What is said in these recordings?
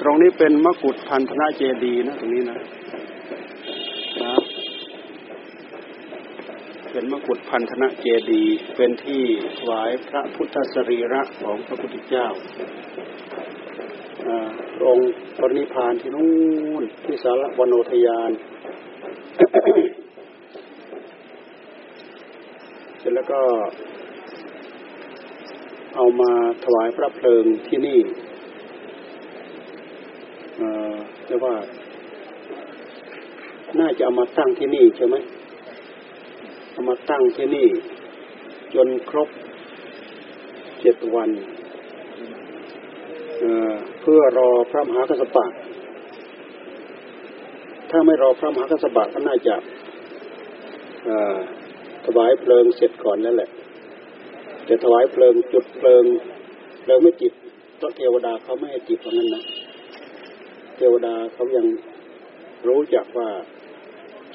ตรงนี้เป็นมกุฏพันธนาเจดีนะตรงนี้นะนะเป็นมกุฏพันธนาเจดีเป็นที่ถวายพระพุทธสรีระของพระพุทธเจ้าองค์ปรินิพานที่นู่นที่สารวโนทยานเสร็จแล้วก็เอามาถวายพระเพลิงที่นี่ เรียกว่า น่าจะเอามาตั้งที่นี่ใช่ไหมเอามาตั้งที่นี่ จนครบเจ็ดวันเพื่อรอพระมหากษัตริย์ถ้าไม่รอพระมหากษัตริย์ก็น่าจะถวายเพลิงเสร็จก่อนแล้วแหละจะถวายเพลิงจุดเพลิงเพลิงไม่ติดต้นเทวดาเขาไม่ให้ติดเพราะนั้นนะ ทวดาเขายังรู้จักว่า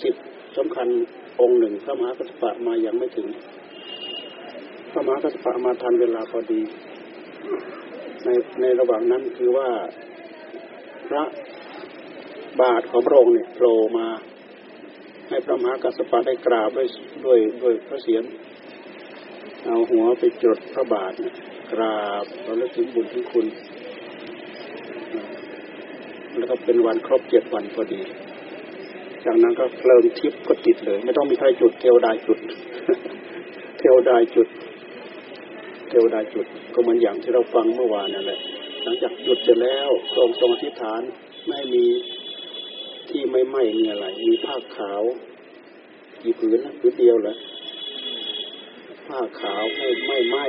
สิทธิสำคัญองค์หนึ่งพระมหากัสปะมายังไม่ถึงพระมหากัสปะมาทันเวลาพอดี ในในระหว่างนั้นคือว่าพระบาทของพระองค์เนี่ยโผล่มาให้พระมหากัสปะได้กราบด้วยด้วยด้วยพระเศียรเอาหัวไปจดพระบาทกราบเราเลิกถึงบุญถึงคุณ แล้วก็เป็นวันครบเจ็ดวันพอดี จากนั้นก็เพลิงทิพย์ก็ติดเลย ไม่ต้องมีใครจุดเทวดาจุด เทวดาจุด เทวดาจุด ก็เหมือนอย่างที่เราฟังเมื่อวานนั่นแหละ หลังจากจุดเสร็จแล้วทรงทรงอธิษฐานไม่มีที่ไม่ไหม้มีอะไร มีผ้าขาวกี่ผืนนะผืนเดียวเหรอผ้าขาวไม่ไม่ไหม้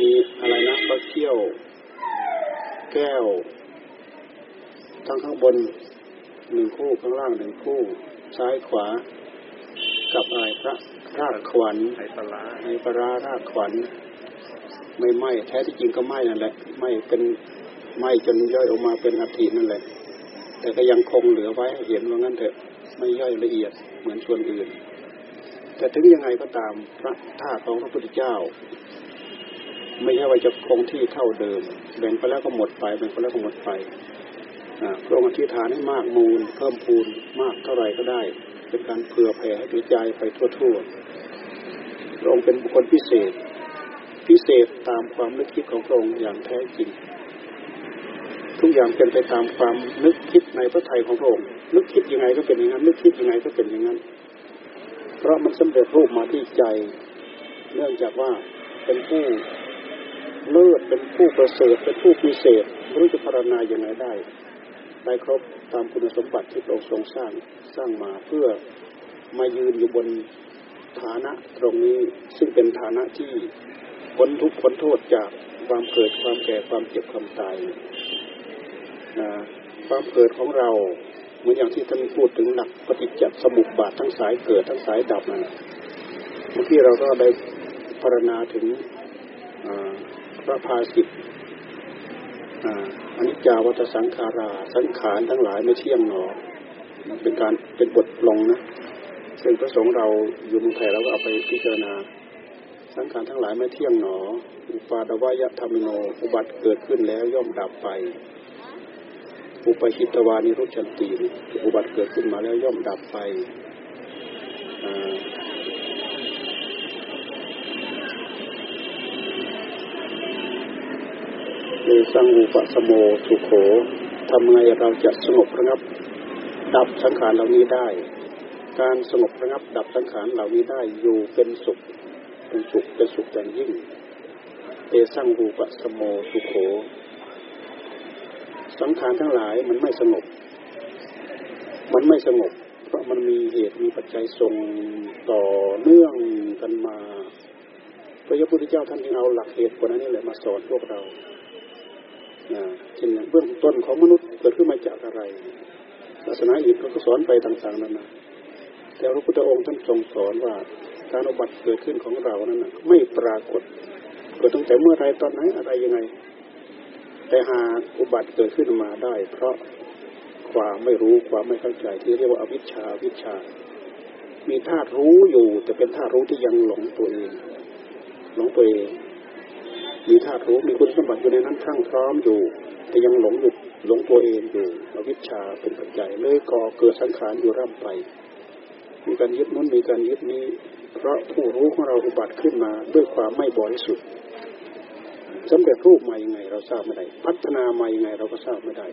มีอะไรนะพระเขี้ยว แก้ว ทั้งข้างบนหนึ่งคู่ข้างล่างหนึ่งคู่ ซ้ายขวา กับอะไรพระรากขวัญไอปลาไอปลารากขวัญ ไม่ไหมแท้ที่จริงก็ไหมนั่นแหละไหมเป็นไหมจนย่อยออกมาเป็นอัฐินั่นแหละ แต่ก็ยังคงเหลือไว้ให้เห็นว่างั้นเถอะไม่ย่อยละเอียดเหมือนส่วนอื่น แต่ถึงยังไงก็ตามพระธาตุของพระพุทธเจ้า ไม่ใช่ว่าจะคงที่เท่าเดิมแบ่งไปแล้วก็หมดไปแบ่งไปแล้วก็หมดไป พระองค์อธิษฐานให้มากมูลเพิ่มพูนมากเท่าไรก็ได้ เป็นการเผื่อแผ่ให้กระจายไปทั่วๆพระองค์เป็นบุคคลพิเศษ พิเศษตามความนึกคิดของพระองค์อย่างแท้จริง ทุกอย่างเป็นไปตามความนึกคิดในพระทัยของพระองค์นึกคิดยังไงก็เป็นอย่างนั้นนึกคิดยังไงก็เป็นอย่างนั้น เพราะมันสำเร็จรูปมาที่ใจ เนื่องจากว่าเป็นผู้เลิศเป็นผู้ประเสริฐเป็นผู้พิเศษรู้จะพารณาอย่างไรได้ ได้ครบตามคุณสมบัติที่พระองค์ทรงสร้างสร้างมาเพื่อมายืนอยู่บนฐานะตรงนี้ซึ่งเป็นฐานะที่พ้นทุกข์พ้นโทษจากความเกิดความแก่ความเจ็บความตายนะความเกิดของเราเหมือนอย่างที่ท่านพูดถึงหลักปฏิจจสมุปบาททั้งสายเกิดทั้งสายดับนั่นเมื่อกี้เราก็ได้พารณาถึงพระภาสิทธิ อนิจจาวัตสังขารา สังขารทั้งหลายไม่เที่ยงหนอเป็นการเป็นบทลงนะซึ่งพระสงฆ์เราอยู่เมืองไทยเราก็เอาไปพิจารณา สังขารทั้งหลายไม่เที่ยงหนอ อุปาดวายธรรมโน อุบัติเกิดขึ้นแล้วย่อมดับไป อุปชิตวานิรุชันตีอุบัติเกิดขึ้นมาแล้วย่อมดับไป สังอุปสโมสุโขทำไงเราจะสงบระงับ ดับสังขารเหล่านี้ได้ การสงบระงับ ดับสังขารเหล่านี้ได้อยู่เป็นสุขเป็นสุขเป็นสุขอย่างยิ่งเอสังอุปสโมสุโขสังขารทั้งหลายมันไม่สงบ มันไม่สงบ เพราะมันมีเหตุมีปัจจัยส่งต่อเนื่องกันมาพระยพุทธเจ้าท่านจึงเอาหลักเหตุคนนั้นนี่แหละมาสอนพวกเรา เช่นเบื้องต้นของมนุษย์เกิดขึ้นมาจากอะไรศาสนาอื่นเขาก็สอนไปต่างๆนั่นนะแต่พระพุทธองค์ท่านทรงสอนว่าการอุบัติเกิดขึ้นของเรานั้นไม่ปรากฏเกิดตั้งแต่เมื่อไรตอนไหนอะไรยังไง แต่หากอุบัติเกิดขึ้นมาได้ เพราะความไม่รู้ความไม่เข้าใจที่เรียกว่าอวิชชาวิชา มีธาตุรู้อยู่ แต่เป็นธาตุรู้ที่ยังหลงตัวเองหลงตัวเอง มีธาตุรู้มีคุณสมบัติอยู่ในนั้นทั้งพร้อมอยู่ แต่ยังหลงอยู่หลงตัวเองอยู่อวิชชาเป็นปัจจัยเลยก่อเกิดสังขารอยู่ร่ำไป มีการยึดนู้นมีการยึดนี้ เพราะผู้รู้ของเราอุบัติขึ้นมาด้วยความไม่บริสุทธิ์สำเร็จรูปมายังไง เราทราบไม่ได้ พัฒนามายังไงเราก็ทราบไม่ได้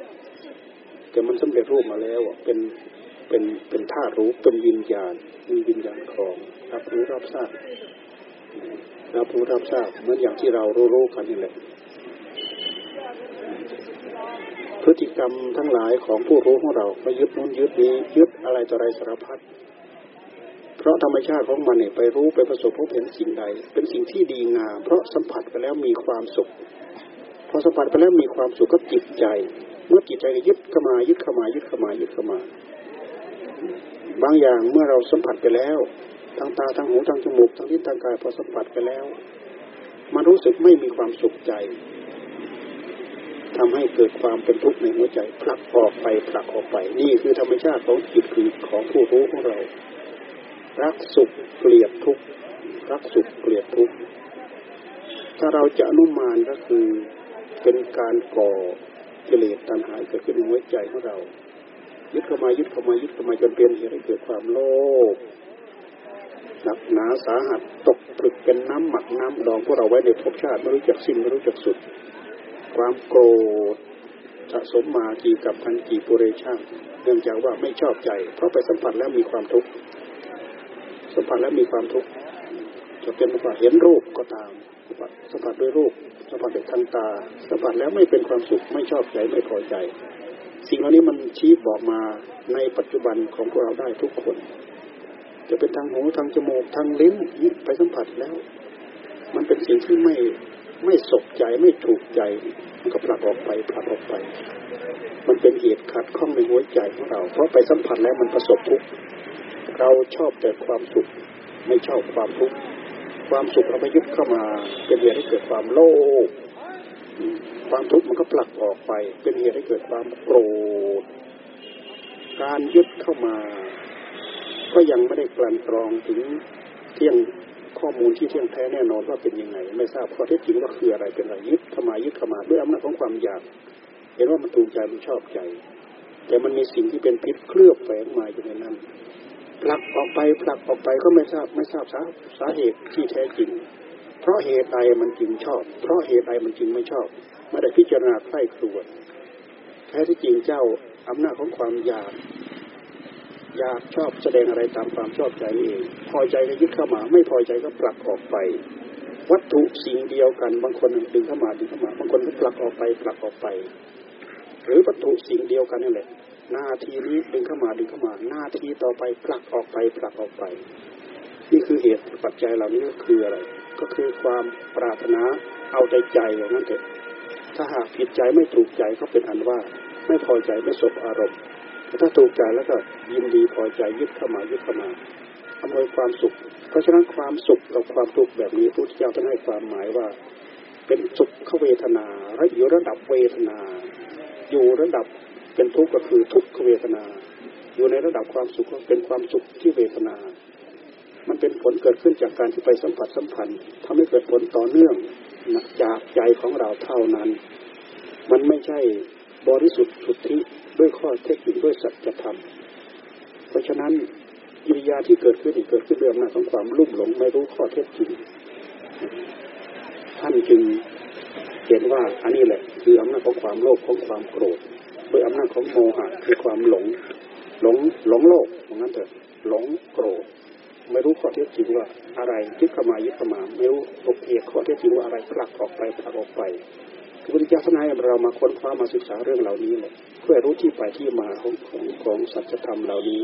แต่มันสำเร็จรูปมาแล้วเป็นเป็นเป็นธาตุรู้เป็นวิญญาณมีวิญญาณครองรับรู้รับทราบ รับรู้รับทราบเหมือนอย่างที่เรารู้ๆกันนี่แหละพฤติกรรมทั้งหลายของผู้รู้ของเราก็ยึดนู้นยึดนี้ยึดอะไรต่ออะไรสารพัดเพราะธรรมชาติของมันเนี่ยไปรู้ไปประสบพบเห็นสิ่งใด เป็นสิ่งที่ดีงามเพราะสัมผัสไปแล้วมีความสุขพอสัมผัสไปแล้วมีความสุขก็จิตใจ เมื่อจิตใจยึดเข้ามายึดเข้ามายึดเข้ามายึดเข้ามา บางอย่างเมื่อเราสัมผัสไปแล้ว ทางตาทางหูทางจมูกทางลิ้นทางกายพอสัมผัสไปแล้ว มันรู้สึกไม่มีความสุขใจทำให้เกิดความเป็นทุกข์ในหัวใจผลักออกไปผลักออกไป นี่คือธรรมชาติของจิตคือของผู้รู้ของเรา รักสุขเกลียดทุกข์รักสุขเกลียดทุกข์ถ้าเราจะอนุมานก็คือเป็นการก่อกิเลสตัณหาเกิดขึ้นในหัวใจของเรายึดเข้ามายึดเข้ามายึดเข้ามาจนเป็นเหตุให้เกิดความโลภ หนักหนาสาหัสตกปลึกเป็นน้ำหมักน้ำดองพวกเราไว้ในภพชาติไม่รู้จักสิ้นไม่รู้จักสุด ความโกรธสะสมมากี่กับพันกี่ปุเรชาติเนื่องจากว่าไม่ชอบใจ เพราะไปสัมผัสแล้วมีความทุกข์สัมผัสแล้วมีความทุกข์จะเป็นว่าเห็นรูปก็ตามสัมผัสสัมผัสด้วยรูปสัมผัสด้วยทางตาสัมผัสแล้วไม่เป็นความสุขไม่ชอบใจไม่พอใจ สิ่งเหล่านี้มันชี้บอกมาในปัจจุบันของพวกเราได้ทุกคน จะเป็นทางหูทางจมูกทางลิ้นไปสัมผัสแล้ว มันเป็นสิ่งที่ไม่ไม่สกใจไม่ถูกใจ มันก็ผลักออกไปผลักออกไป มันเป็นเหตุขัดข้องในหัวใจของเรา เพราะไปสัมผัสแล้วมันประสบทุกข์เราชอบแต่ความสุข ไม่ชอบความทุกข์ความสุขเราไปยึดเข้ามา เป็นเหตุให้เกิดความโลภความทุกข์มันก็ผลักออกไป เป็นเหตุให้เกิดความโกรธการยึดเข้ามา ก็ยังไม่ได้กลั่นกรองถึงเที่ยงข้อมูลที่เที่ยงแท้แน่นอนว่าเป็นยังไง ไม่ทราบข้อเท็จจริงว่าคืออะไรเป็นอะไรยึดเข้ามายึดเข้ามาด้วยอำนาจของความอยาก เห็นว่ามันถูกใจมันชอบใจ แต่มันมีสิ่งที่เป็นพิษเคลือบแฝงมาอยู่ในนั้นผลักออกไปผลักออกไปก็ไม่ทราบไม่ทราบสาสาเหตุที่แท้จริง เพราะเหตุใดมันจึงชอบ เพราะเหตุใดมันจึงไม่ชอบไม่ได้พิจารณาใคร่ครวญแท้ที่จริงเจ้าอำนาจของความอยาก อยากชอบแสดงอะไรตามความชอบใจนี่เอง พอใจก็ยึดเข้ามา ไม่พอใจก็ปลักออกไป วัตถุสิ่งเดียวกัน บางคนดึงเข้ามาดึงเข้ามาบางคนก็ปลักออกไปปลักออกไป หรือวัตถุสิ่งเดียวกันนั่นแหละหน้าทีนี้ดึงเข้ามาดึงเข้ามา หน้าทีต่อไปผลักออกไปผลักออกไป นี่คือเหตุปัจจัยเหล่านี้ก็คืออะไร ก็คือความปรารถนาเอาใจใจอย่างนั้นเถอะถ้าหากผิดใจไม่ถูกใจก็เป็นอันว่า ไม่พอใจไม่สบอารมณ์ ถ้าถูกใจแล้วก็ยินดีพอใจยึดเข้ามายึดเข้ามาอำนวยความสุข เพราะฉะนั้นความสุขกับความทุกข์แบบนี้พระพุทธเจ้าท่านให้ความหมายว่า เป็นสุขขเวทนาและอยู่ระดับเวทนา อยู่ระดับเป็นทุกข์ก็คือทุกขเวทนา อยู่ในระดับความสุขก็เป็นความสุขที่เวทนา มันเป็นผลเกิดขึ้นจากการที่ไปสัมผัสสัมพันธ์ทำให้เกิดผลต่อเนื่องจากใจของเราเท่านั้น มันไม่ใช่ บริสุทธิ์สุทธิด้วยข้อเท็จจริงด้วยสัจธรรม เพราะฉะนั้นกิริยาที่เกิดขึ้นเกิดขึ้นเรื่องหน้าของความลุ่มหลงไม่รู้ข้อเท็จจริง ท่านจึงเห็นว่าอันนี้แหละคืออำนาจของความโลภของความโกรธด้วยอำนาจของโมหะคือความหลงหลงหลงโลภเพราะงั้นเถอะหลงโกรธไม่รู้ข้อเท็จจริงว่าอะไรยึดเข้ามายึดเข้ามาไม่รู้ตกเหตุข้อเท็จจริงว่าอะไรผลักออกไปผลักออกไป พุทธเจ้าท่านให้เรามาค้นคว้ามาศึกษาเรื่องเหล่านี้เลยเพื่อรู้ที่ไปที่มาของของของสัจธรรมเหล่านี้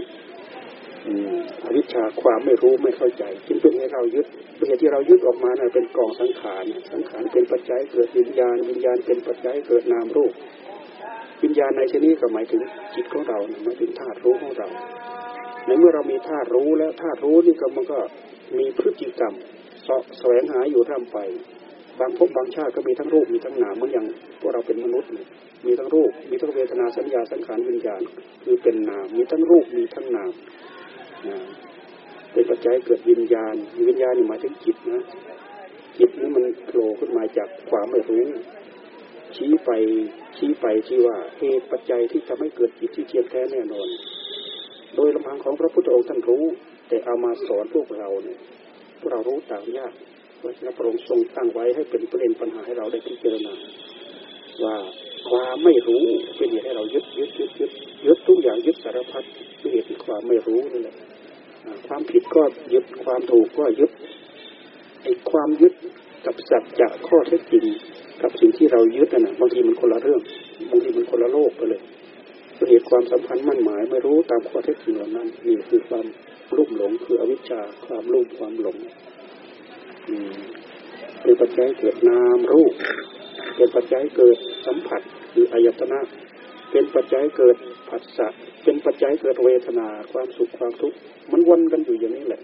อวิชชาความไม่รู้ไม่เข้าใจจึงเป็นให้เรายึดเป็นเหตุที่เรายึดออกมานะเป็นกองสังขารสังขารเป็นปัจจัยเกิดวิญญาณ วิญญาณเป็นปัจจัยเกิดนามรูป วิญญาณในที่นี้ก็หมายถึงจิตของเราหมายถึงธาตุรู้ของเรา ในเมื่อเรามีธาตุรู้แล้วธาตุรู้นี่ก็มันก็มีพฤติกรรมสาะแสวงหาอยู่ร่ำไป บางภพบางชาติก็มีทั้งรูปมีทั้งนามเหมือนอย่างพวกเราเป็นมนุษย์ มีทั้งรูป มีทั้งเวทนาสัญญาสังขารวิญญาณคือเป็นนาม มีทั้งรูปมีทั้งนามเป็นปัจจัยเกิดวิญญาณวิญญาณนี่หมายถึงจิตนะจิตนี้มันโผล่ขึ้นมาจากความไม่รู้ชี้ไปชี้ไปที่ว่าเหตุปัจจัยที่ทำให้เกิดจิตที่เทียมแท้แน่นอน โดยลำพังของพระพุทธองค์ท่านรู้ แต่เอามาสอนพวกเราเนี่ยพวกเรารู้ตามยาก พระฉะนั้นพระองค์ทรงตั้งไว้ให้เป็นประเด็นปัญหาให้เราได้พิจารณา ว่าความไม่รู้เป็นเหตุให้เรายึดยึดยึดยึดยึดทุกอย่างยึดสารพัดเป็นเหตุที่ความไม่รู้นั่นแหละความผิดก็ยึดความถูกก็ยึดไอ้ความยึดกับสัจจะข้อเท็จจริงกับสิ่งที่เรายึดนะบางทีมันคนละเรื่องบางทีมันคนละโลกไปเลยเหตุความสัมพันธ์มั่นหมาย ไม่รู้ตามข้อเท็จจริงเหล่านั้นนี่คือความรุ่มหลงคืออวิชชาความรุ่มความหลง เป็นปัจจัยเกิดนามรูป เป็นปัจจัยเกิดสัมผัสคืออายตนะเป็นปัจจัยเกิดผัสสะเป็นปัจจัยเกิดเวทนาความสุขความทุกข์มันวนกันอยู่อย่างนี้แหละ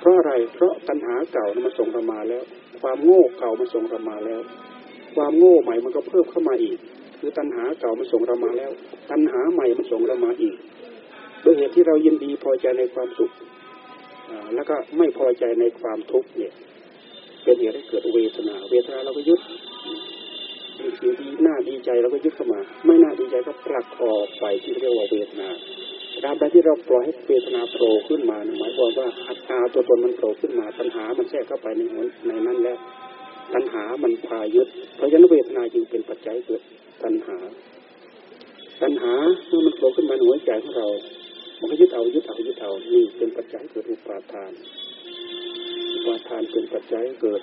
เพราะอะไรเพราะตัณหาเก่ามันส่งเรามาแล้ว ความโง่เก่ามันส่งเรามาแล้ว ความโง่ใหม่มันก็เพิ่มเข้ามาอีก คือตัณหาเก่ามันส่งเรามาแล้ว ตัณหาใหม่มันส่งเรามาอีกโดยเหตุที่เรายินดีพอใจในความสุขแล้วก็ไม่พอใจในความทุกข์เนี่ย เป็นเหตุให้เกิดเวทนา เวทนาเราก็ยึดสิ่งที่น่าดีใจเราก็ยึดเข้ามา ไม่น่าดีใจก็ผลักออกไปที่เรียกว่าเวทนาตามใดที่เราปล่อยให้เวทนาโผล่ขึ้นมาหมายความว่าอัตตาตัวตนมันโผล่ขึ้นมาตัณหามันแทรกเข้าไปในในนั้นแล้วตัณหามันพายึดเพราะฉะนั้นเวทนาจึงเป็นปัจจัยเกิดตัณหา ตัณหาเมื่อมันโผล่ขึ้นมาในหัวใจของเรา มันก็ยึดเอายึดเอายึดเอานี่เป็นปัจจัยเกิดอุปาทาน อุปาทานเป็นปัจจัยเกิด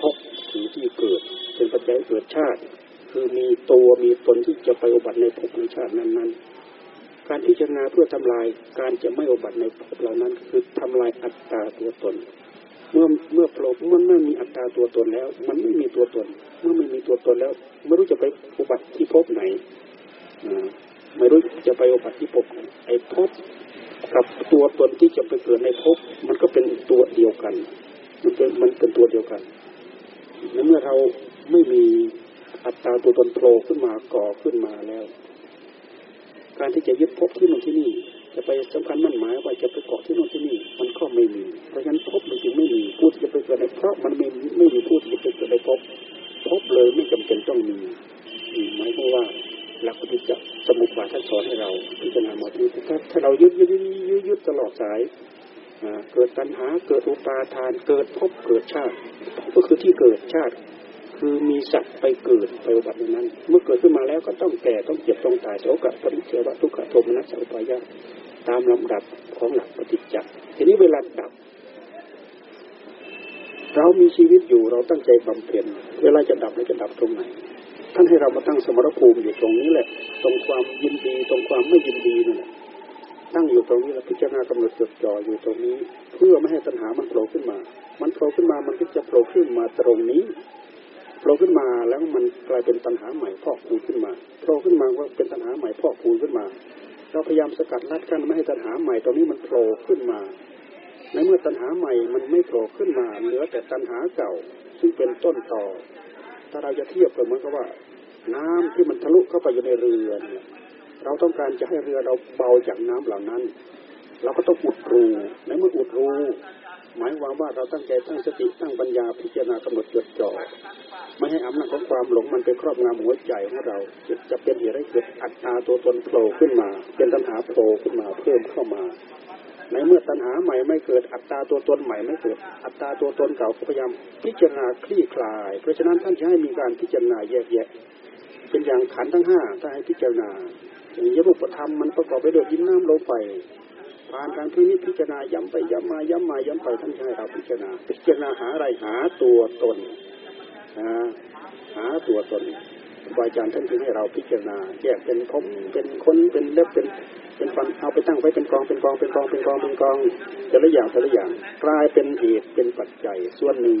พบสิ่งที่เกิด เป็นปัจจัยเกิดชาติ คือมีตัวมีตนที่จะไปอุบัติในภพในชาตินั้นๆ การพิจารณาเพื่อทำลายการจะไม่อุบัติในภพเหล่านั้น คือทำลายอัตตาตัวตน เมื่อเมื่อโผล่มันไม่มีอัตตาตัวตนแล้ว มันไม่มีตัวตน เมื่อไม่มีตัวตนแล้ว ไม่รู้จะไปอุบัติที่ภพไหนไม่รู้จะไปอุบัติที่ภพไหนไอ้ภพกับตัวตนที่จะไปเกิดในภพมันก็เป็นตัวเดียวกัน มันเป็นมันเป็นตัวเดียวกันในเมื่อเราไม่มีอัตตาตัวตนโผล่ขึ้นมาก่อขึ้นมาแล้ว การที่จะยึดพบที่นู่นที่นี่ จะไปสำคัญมั่นหมายว่าจะไปเกาะที่นู่นที่นี่ มันก็ไม่มี เพราะฉะนั้นพบมันจึงไม่มีพูดจะไปเกิดในเพราะมันไม่ไม่มีพูดจะไปเกิดในพบพบเลยไม่จำเป็นต้องมีหมายความว่าหลักปฏิจจสมุปบาทท่านสอนให้เราพิจารณาหมดนี้ถ้าถ้าเรายึดยึดยึดยึดตลอดสายเกิดปัญหาเกิดอุปาทาน เกิดพบเกิดชาติก็คือที่เกิดชาติ คือมีสัตว์ไปเกิดไปอุบัตินั้น เมื่อเกิดขึ้นมาแล้วก็ต้องแก่ต้องเจ็บต้องตายโสกะปริเทวะทุกขโทมนัสสุปายะตามลำดับของหลักปฏิจจ์ทีนี้เวลาดับ เรามีชีวิตอยู่เราตั้งใจบำเพ็ญเวลาจะดับเราจะดับตรงไหนท่านให้เรามาตั้งสมรภูมิอยู่ตรงนี้แหละ ตรงความยินดีตรงความไม่ยินดีนั่นแหละตั้งอยู่ตรงนี้แล้วพิจารณากำหนดจดจ่ออยู่ตรงนี้ เพื่อไม่ให้ตัณหามันโผล่ขึ้นมา มันโผล่ขึ้นมามันก็จะโผล่ขึ้นมาตรงนี้ ล่ขึ้นมาแล้วมันกลายเป็นตัณหาใหม่พอกพูนขึ้นมาโผล่ขึ้นมาว่าเป็นตัณหาใหม่พอกพูนขึ้นมา เราพยายามสกัดลัดกันไม่ให้ตัณหาใหม่ตรงนี้มันโผล่ขึ้นมา ในเมื่อตัณหาใหม่มันไม่โผล่ขึ้นมา เหลือแต่ตัณหาเก่าซึ่งเป็นต้นต่อ ถ้าเราจะเทียบกันเหมือนกับว่า น้ำที่มันทะลุเข้าไปอยู่ในเรือเนี่ยเราต้องการจะให้เรือเราเบาจากน้ำเหล่านั้น เราก็ต้องอุดรูในเมื่ออุดรู หมายความว่าเราตั้งใจตั้งสติตั้งปัญญาพิจารณากำหนดจดจ่อไม่ให้อำนาจของความหลงมันไปครอบงำหัวใจของเราจะเป็นเหตุให้เกิดอัตตาตัวตนโผล่ขึ้นมา เป็นตัณหาโผล่ขึ้นมาเพิ่มเข้ามา ในเมื่อตัณหาใหม่ไม่เกิดอัตตาตัวตนใหม่ไม่เกิด อัตตาตัวตนเก่าพยายามพิจารณาคลี่คลาย เพราะฉะนั้นท่านจะให้มีการพิจารณาแยกแยะ เป็นอย่างขันทั้งห้าถ้าให้พิจารณาอย่างยรูปธรรมมันประกอบไปด้วยดินน้ำลมไฟ ผ่านการพิจิตพิจารณาย้ำไปย้ำมาย้ำมาย้ำไปท่านให้เราพิจารณาพิจารณาหาอะไรหาตัวตนหาตัวตนครูอาจารย์ท่านจึงให้เราพิจารณาแยกเป็นผมเป็นคนเป็นเล็บเป็นเป็นฟันเอาไปตั้งไว้เป็นกองเป็นกองเป็นกองเป็นกองเป็นกองแต่ละอย่างแต่ละอย่างกลายเป็นเหตุเป็นปัจจัย ส่วนหนึ่ง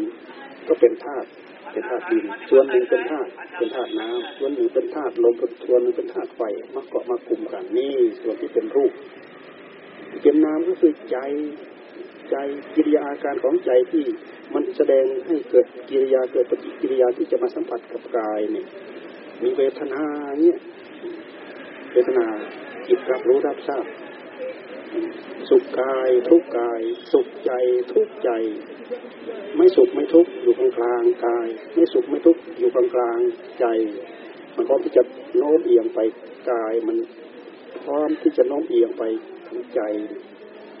ก็เป็นธาตุเป็นธาตุดินส่วนหนึ่งเป็นธาตุเป็นธาตุน้ำส่วนหนึ่งเป็นธาตุลมส่วนหนึ่งเป็นธาตุไฟมาเกาะมากลุ่มกันนี่ส่วนที่เป็นรูป เป็นนามก็คือใจใจกิริยาอาการของใจที่มันแสดงให้เกิดกิริยาเกิดปฏิกิริยาที่จะมาสัมผัสกับกายเนี่ยมีเวทนาเนี่ยเวทนาจิตรับรู้รับทราบ สุขกายทุกกาย สุขใจทุกใจ ไม่สุขไม่ทุกอยู่กลางกลางกาย ไม่สุขไม่ทุกอยู่กลางกลางใจ มันพร้อมที่จะโน้มเอียงไปกายมันพร้อมที่จะโน้มเอียงไป ทั้งใจ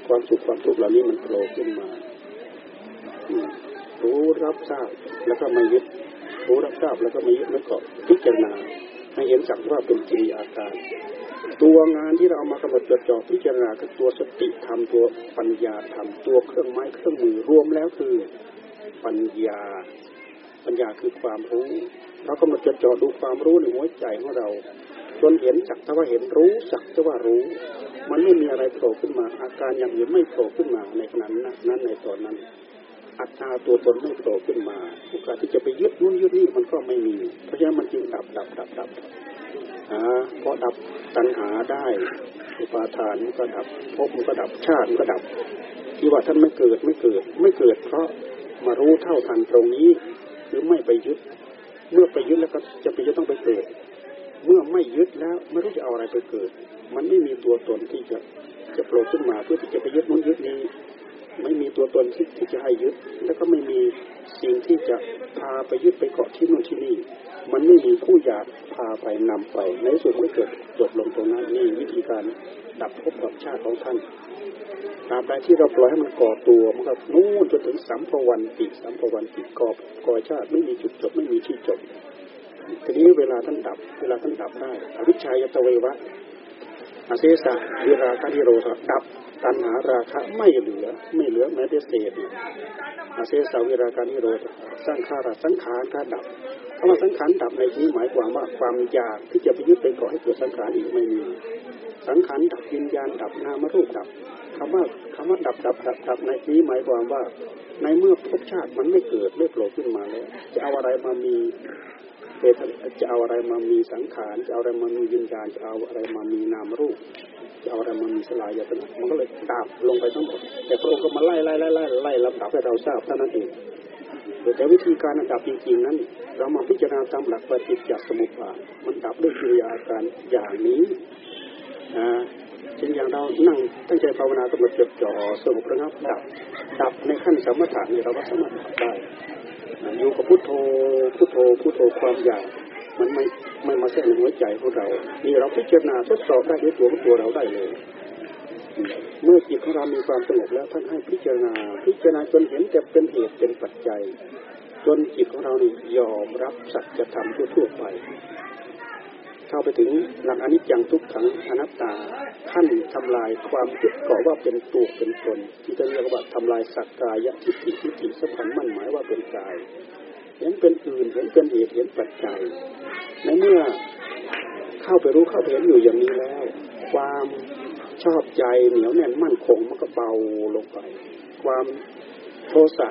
ความสุขความทุกข์เหล่านี้มันโผล่ขึ้นมารู้รับทราบแล้วก็ไม่ยึดรู้รับทราบแล้วก็ไม่ยึดไม่เกาะพิจารณาให้เห็นสักว่าเป็นกิริยาการ ตัวงานที่เราเอามากำหนดจดจ่อพิจารณาคือตัวสติธรรมตัวปัญญาธรรมตัวเครื่องไม้เครื่องมือรวมแล้วคือปัญญา ปัญญาคือความรู้เรากำหนดจดจ่อดูความรู้ในหัวใจของเรา จนเห็นสักแต่ว่าเห็นรู้สักแต่ว่ารู้ มันไม่มีอะไรโผล่ขึ้นมา อาการอย่างอื่นไม่โผล่ขึ้นมาในขณะนั้นในตอนนั้น อัตตาตัวตนไม่โผล่ขึ้นมาโอกาสที่จะไปยึดนู่นยึดนี่มันก็ไม่มี เพราะฉะนั้นมันจึงดับดับดับดับอ่าเพราะดับตัณหาได้อุปาทานมันก็ดับภพมันก็ดับชาติมันก็ดับ ที่ว่าท่านไม่เกิดไม่เกิด ไม่เกิด เพราะมารู้เท่าทันตรงนี้ หรือไม่ไปยึด เมื่อไปยึดแล้วก็จะไปจะต้องไปเกิด เมื่อไม่ยึดแล้วไม่รู้จะเอาอะไรไปเกิด มันไม่มีตัวตนที่จะจะโผล่ขึ้นมาเพื่อที่จะไปยึดนู้นยึดนี้ ไม่มีตัวตนที่ที่จะให้ยึด แล้วก็ไม่มีสิ่งที่จะพาไปยึดไปเกาะที่นู่นที่นี่ มันไม่มีผู้อยากพาไปนำไป ในสุดไม่เกิดจบลงตรงนั้นนี่วิธีการดับภพกับชาติของท่านตาบใดที่เราปล่อยให้มันก่อตัวมันก็นู่นจนถึงสัมภวันติสัมภวันติกอบก่อชาติไม่มีจุดจบไม่มีที่จบ ทีนี้เวลาท่านดับ เวลาท่านดับได้อวิชัยตะเววะอาเซสะวิราคาธิโรสดับตัณหาราคะไม่เหลือ ไม่เหลือแม้แต่เศษอาเซสาวิราการนิโรธสร้างขาราสังขารถ้าดับคำว่าสังขารดับในที่นี้หมายความว่าความอยากที่จะไปยึดไปเกาะให้เกิดสังขารอีกไม่มี สังขารดับวิญญาณดับนามรูปดับคำว่าคำว่าดับดับดับดับในที่นี้หมายความว่า ในเมื่อภพชาติมันไม่เกิดไม่โผล่ขึ้นมาแล้วจะเอาอะไรมามี จะเอาอะไรมามีสังขาร จะเอาอะไรมามีวิญญาณ จะเอาอะไรมามีนามรูป จะเอาอะไรมามีสลายยตนะมันก็เลยดับลงไปทั้งหมด แต่พระองค์ก็มาไล่ไล่ไล่ไล่ไล่ลำดับให้เราทราบเท่านั้นเองแต่วิธีการดับจริงๆนั้น เรามาพิจารณาตามหลักปฏิจจสมุปบาทมันดับด้วยกิริยาการอย่างนี้อ่าเช่นอย่างเรานั่งตั้งใจภาวนากำหนดจดจ่อสงบระงับดับดับในขั้นสมถะนี่เราก็สามารถดับได้ อยู่กับพุทโธพุทโธพุทโธความอยากมันไม่ไม่มาแทรกในหัวใจของเรา นี่เราพิจารณาทดสอบได้ด้วยตัวของตัวเราได้เลย เมื่อจิตของเรามีความสงบแล้วท่านให้พิจารณา พิจารณาจนเห็นแต่เป็นเหตุเป็นปัจจัย จนจิตของเรานี่ยอมรับสัจธรรมทั่วไป เข้าไปถึงหลักอนิจจังทุกขังอนัตตาท่านทำลายความยึดเกาะว่าเป็นตัวเป็นตน ที่จะเรียกว่าทำลายสักกายทิฏฐิทิฏฐิสัมพันมั่นหมายว่าเป็นกาย เห็นเป็นอื่นเห็นเป็นเหตุเห็นปัจจัยในเมื่อเข้าไปรู้เข้าไปเห็นอยู่อย่างนี้แล้ว ความชอบใจเหนียวแน่นมั่นคงมันก็เบาลงไป ความโทสะ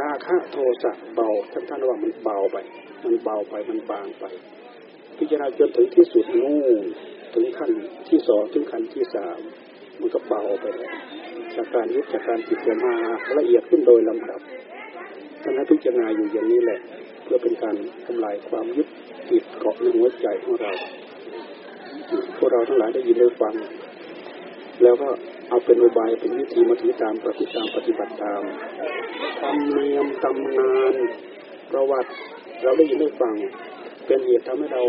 ราคะโทสะเบาท่านท่านว่ามันเบาไป มันเบาไปมันบางไป พิจารณาจนถึงที่สุดนู่นถึงขั้นที่สองถึงขั้นที่สามมันก็เบาไปแล้วจากการยึดจากการพิจารณาละเอียดขึ้นโดยลำดับท่านพิจารณาอยู่อย่างนี้แหละ เพื่อเป็นการทำลายความยึดติดเกาะในหัวใจของเรา พวกเราทั้งหลายได้ยินได้ฟัง แล้วก็เอาเป็นอุบายเป็นวิธีมาถือตามปฏิตามปฏิบัติตามทำเนียมตำนานประวัติ เราได้ยินได้ฟัง เป็นเหตุทำให้เรา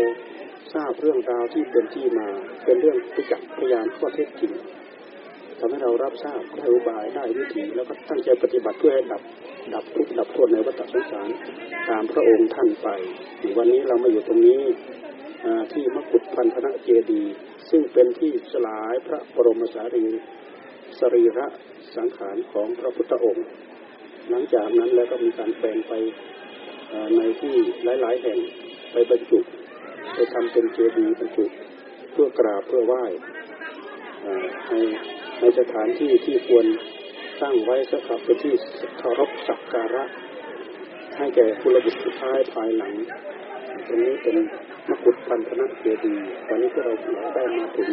ทราบเรื่องราวที่เป็นที่มา เป็นเรื่องประจักพยานข้อเท็จจริงทำให้เรารับทราบได้อุบายได้วิธีแล้วก็ตั้งใจปฏิบัติเพื่อให้ดับดับทุกข์ดับโทษในวัฏสงสารตามพระองค์ท่านไปวันนี้เรามาอยู่ตรงนี้ที่มกุฏพันธนะเจดี ซึ่งเป็นที่สลายพระบรมสารีสรีระสังขารของพระพุทธองค์ หลังจากนั้นแล้วก็มีการแปลงไปในที่หลาย ๆ แห่ง ไปบรรจุ ไปทำเป็นเจดีย์บรรจุเพื่อกราบเพื่อไหว้ในในสถานที่ที่ควรตั้งไว้สักครับเป็นที่เคารพสักการะ ให้แก่ผู้ระบุสุดท้ายภายหลังตรงนี้เป็นมกุฎพันธนะเจดีย์ตอนนี้พวกเราได้มาถึง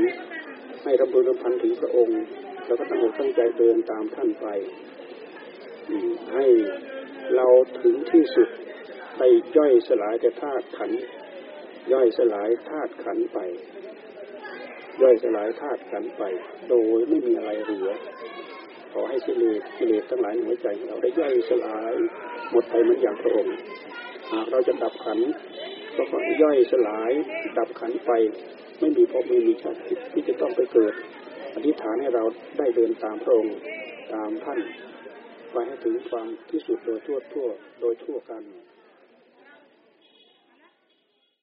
ให้รำลึกรำพันถึงพระองค์ แล้วก็ตั้งอกตั้งใจเดินตามท่านไปให้เราถึงที่สุด ไปย่อยสลายแต่ธาตุขัน ย่อยสลายธาตุขันไป ย่อยสลายธาตุขันไป โดยไม่มีอะไรเหลือ ขอให้กิเลสกิเลสทั้งหลายในหัวใจของเราได้ย่อยสลายหมดไปเหมือนอย่างพระองค์หากเราจะดับขันก็ขอย่อยสลายดับขันไป ไม่มีภพไม่มีชาติที่จะต้องไปเกิดอธิษฐานให้เราได้เดินตามพระองค์ตามท่านไปให้ถึงความที่สุดโดยทั่วทั่วโดยทั่วกัน